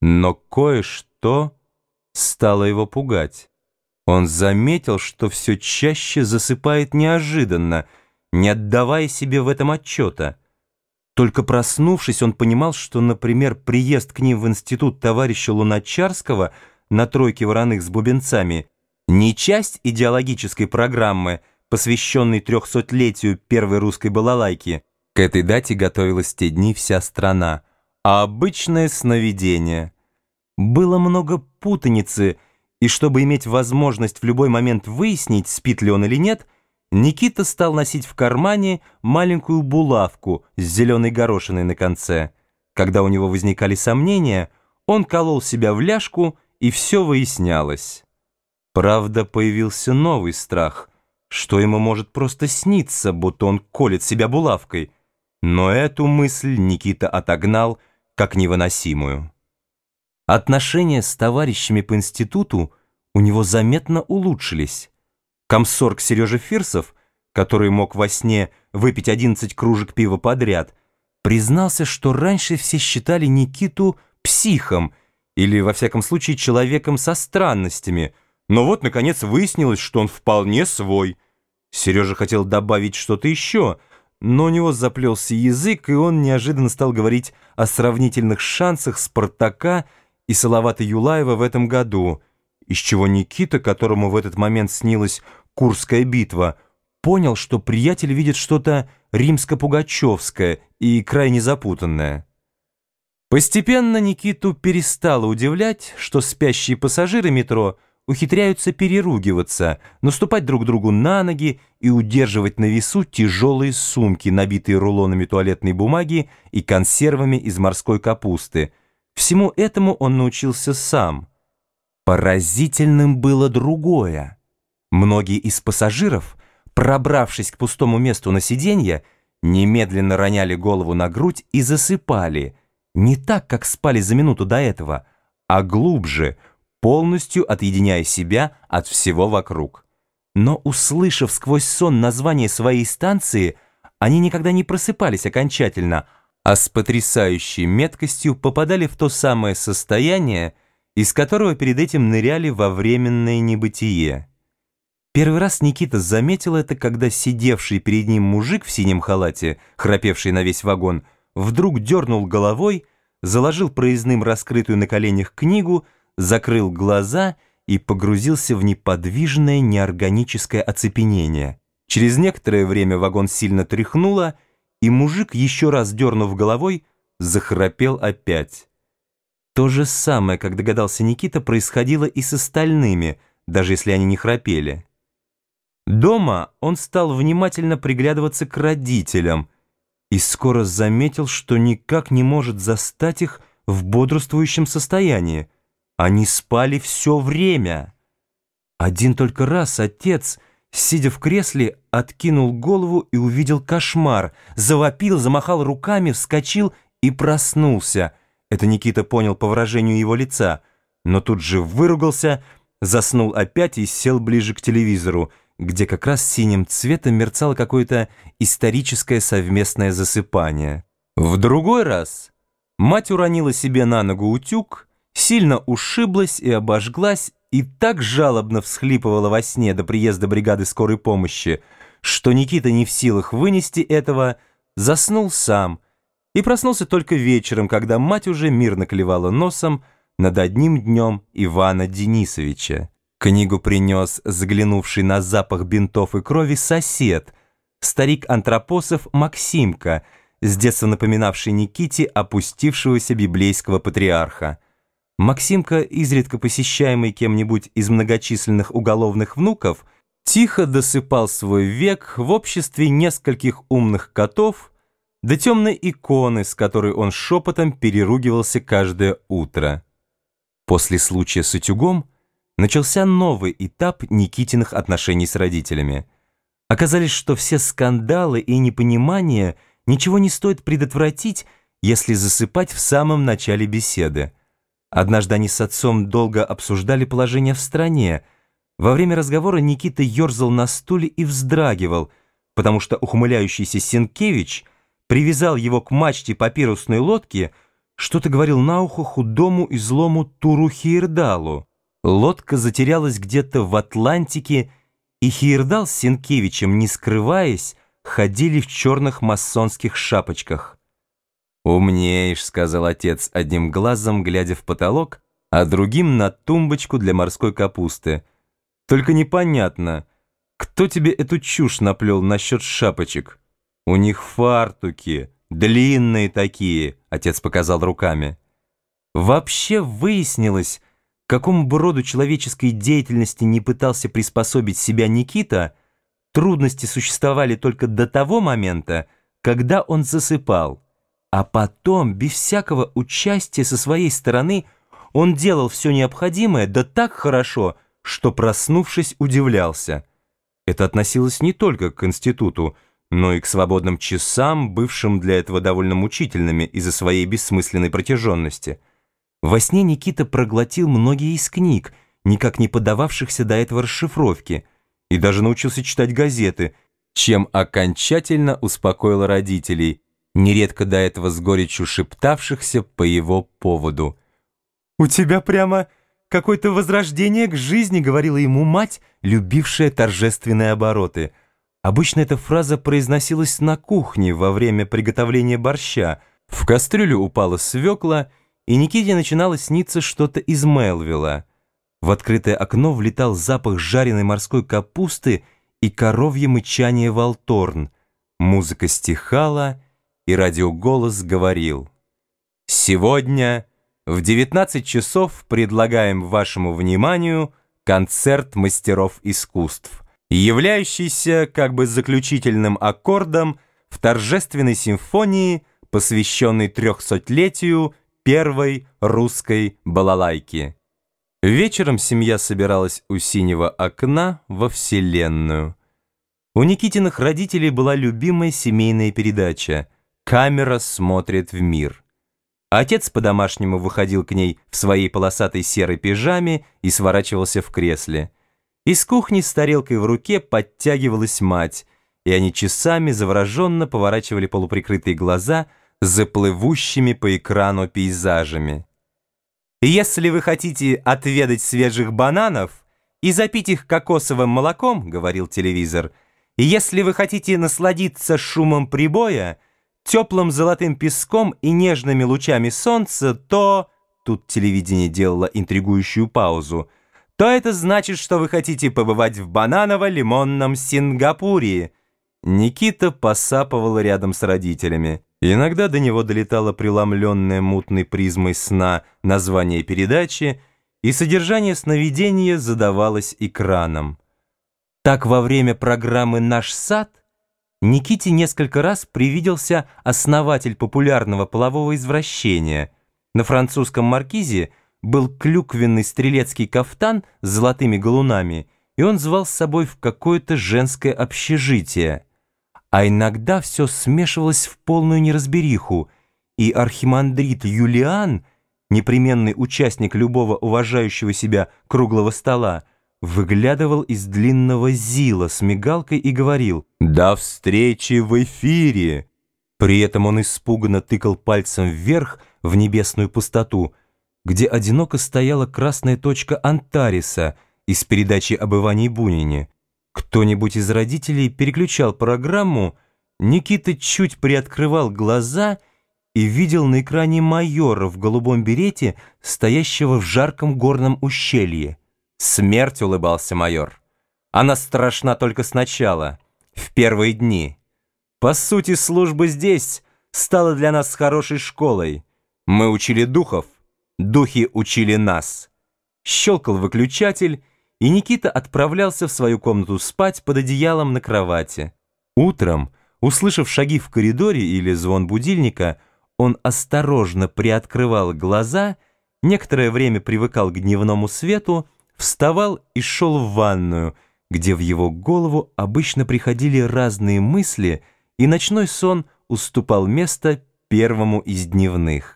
Но кое-что стало его пугать. Он заметил, что все чаще засыпает неожиданно, не отдавая себе в этом отчета. Только проснувшись, он понимал, что, например, приезд к ним в институт товарища Луначарского на тройке вороных с бубенцами не часть идеологической программы, посвященной трехсотлетию первой русской балалайки. К этой дате готовилась те дни вся страна а обычное сновидение. Было много путаницы, и чтобы иметь возможность в любой момент выяснить, спит ли он или нет, Никита стал носить в кармане маленькую булавку с зеленой горошиной на конце. Когда у него возникали сомнения, он колол себя в ляжку, и все выяснялось. Правда, появился новый страх, что ему может просто сниться, будто он колет себя булавкой. Но эту мысль Никита отогнал, как невыносимую. Отношения с товарищами по институту у него заметно улучшились. Комсорг Сережа Фирсов, который мог во сне выпить 11 кружек пива подряд, признался, что раньше все считали Никиту психом или, во всяком случае, человеком со странностями, но вот, наконец, выяснилось, что он вполне свой. Сережа хотел добавить что-то еще — но у него заплелся язык, и он неожиданно стал говорить о сравнительных шансах Спартака и Салавата Юлаева в этом году, из чего Никита, которому в этот момент снилась Курская битва, понял, что приятель видит что-то римско-пугачевское и крайне запутанное. Постепенно Никиту перестало удивлять, что спящие пассажиры метро – ухитряются переругиваться, наступать друг другу на ноги и удерживать на весу тяжелые сумки, набитые рулонами туалетной бумаги и консервами из морской капусты. Всему этому он научился сам. Поразительным было другое. Многие из пассажиров, пробравшись к пустому месту на сиденье, немедленно роняли голову на грудь и засыпали, не так, как спали за минуту до этого, а глубже – полностью отъединяя себя от всего вокруг. Но, услышав сквозь сон название своей станции, они никогда не просыпались окончательно, а с потрясающей меткостью попадали в то самое состояние, из которого перед этим ныряли во временное небытие. Первый раз Никита заметил это, когда сидевший перед ним мужик в синем халате, храпевший на весь вагон, вдруг дернул головой, заложил проездным раскрытую на коленях книгу, закрыл глаза и погрузился в неподвижное неорганическое оцепенение. Через некоторое время вагон сильно тряхнуло, и мужик, еще раз дернув головой, захрапел опять. То же самое, как догадался Никита, происходило и с остальными, даже если они не храпели. Дома он стал внимательно приглядываться к родителям и скоро заметил, что никак не может застать их в бодрствующем состоянии. Они спали все время. Один только раз отец, сидя в кресле, откинул голову и увидел кошмар, завопил, замахал руками, вскочил и проснулся. Это Никита понял по выражению его лица, но тут же выругался, заснул опять и сел ближе к телевизору, где как раз синим цветом мерцало какое-то историческое совместное засыпание. В другой раз мать уронила себе на ногу утюг, сильно ушиблась и обожглась, и так жалобно всхлипывала во сне до приезда бригады скорой помощи, что Никита не в силах вынести этого, заснул сам и проснулся только вечером, когда мать уже мирно клевала носом над одним днем Ивана Денисовича. Книгу принес заглянувший на запах бинтов и крови сосед, старик-антропосов Максимка, с детства напоминавший Никите опустившегося библейского патриарха. Максимка, изредка посещаемый кем-нибудь из многочисленных уголовных внуков, тихо досыпал свой век в обществе нескольких умных котов до темной иконы, с которой он шепотом переругивался каждое утро. После случая с утюгом начался новый этап Никитиных отношений с родителями. Оказалось, что все скандалы и непонимания ничего не стоит предотвратить, если засыпать в самом начале беседы. Однажды они с отцом долго обсуждали положение в стране. Во время разговора Никита ерзал на стуле и вздрагивал, потому что ухмыляющийся Сенкевич привязал его к мачте папирусной лодки, что-то говорил на ухо худому и злому Туру Хейрдалу. Лодка затерялась где-то в Атлантике, и Хейрдал с Сенкевичем, не скрываясь, ходили в черных масонских шапочках. «Умнеешь», — сказал отец одним глазом, глядя в потолок, а другим на тумбочку для морской капусты. «Только непонятно, кто тебе эту чушь наплел насчет шапочек? У них фартуки, длинные такие», — отец показал руками. Вообще выяснилось, к какому бы человеческой деятельности не пытался приспособить себя Никита, трудности существовали только до того момента, когда он засыпал. А потом, без всякого участия со своей стороны, он делал все необходимое, да так хорошо, что, проснувшись, удивлялся. Это относилось не только к институту, но и к свободным часам, бывшим для этого довольно мучительными из-за своей бессмысленной протяженности. Во сне Никита проглотил многие из книг, никак не поддававшихся до этого расшифровке, и даже научился читать газеты, чем окончательно успокоил родителей, нередко до этого с горечью шептавшихся по его поводу. «У тебя прямо какое-то возрождение к жизни», — говорила ему мать, любившая торжественные обороты. Обычно эта фраза произносилась на кухне во время приготовления борща. В кастрюлю упала свекла, и Никите начинало сниться что-то из Мелвилла. В открытое окно влетал запах жареной морской капусты и коровье мычание волторн. Музыка стихала, и радиоголос говорил «Сегодня...» В 19 часов предлагаем вашему вниманию концерт мастеров искусств, являющийся как бы заключительным аккордом в торжественной симфонии, посвященной трехсотлетию первой русской балалайки. Вечером семья собиралась у синего окна во Вселенную. У Никитиных родителей была любимая семейная передача «Камера смотрит в мир». Отец по-домашнему выходил к ней в своей полосатой серой пижаме и сворачивался в кресле. Из кухни с тарелкой в руке подтягивалась мать, и они часами завороженно поворачивали полуприкрытые глаза за плывущими по экрану пейзажами. «Если вы хотите отведать свежих бананов и запить их кокосовым молоком, — говорил телевизор, — если вы хотите насладиться шумом прибоя, теплым золотым песком и нежными лучами солнца, то... Тут телевидение делало интригующую паузу. То это значит, что вы хотите побывать в бананово-лимонном Сингапуре. Никита посапывал рядом с родителями. Иногда до него долетало преломленное мутной призмой сна название передачи, и содержание сновидения задавалось экраном. Так во время программы «Наш сад» Никите несколько раз привиделся основатель популярного полового извращения. На французском маркизе был клюквенный стрелецкий кафтан с золотыми галунами, и он звал с собой в какое-то женское общежитие. А иногда все смешивалось в полную неразбериху, и архимандрит Юлиан, непременный участник любого уважающего себя круглого стола, выглядывал из длинного зила с мигалкой и говорил «До встречи в эфире!». При этом он испуганно тыкал пальцем вверх в небесную пустоту, где одиноко стояла красная точка Антариса из передачи об Иване Бунине. Кто-нибудь из родителей переключал программу, Никита чуть приоткрывал глаза и видел на экране майора в голубом берете, стоящего в жарком горном ущелье. Смерть, улыбался майор. Она страшна только сначала, в первые дни. По сути, служба здесь стала для нас хорошей школой. Мы учили духов, духи учили нас. Щелкал выключатель, и Никита отправлялся в свою комнату спать под одеялом на кровати. Утром, услышав шаги в коридоре или звон будильника, он осторожно приоткрывал глаза, некоторое время привыкал к дневному свету, вставал и шел в ванную, где в его голову обычно приходили разные мысли, и ночной сон уступал место первому из дневных.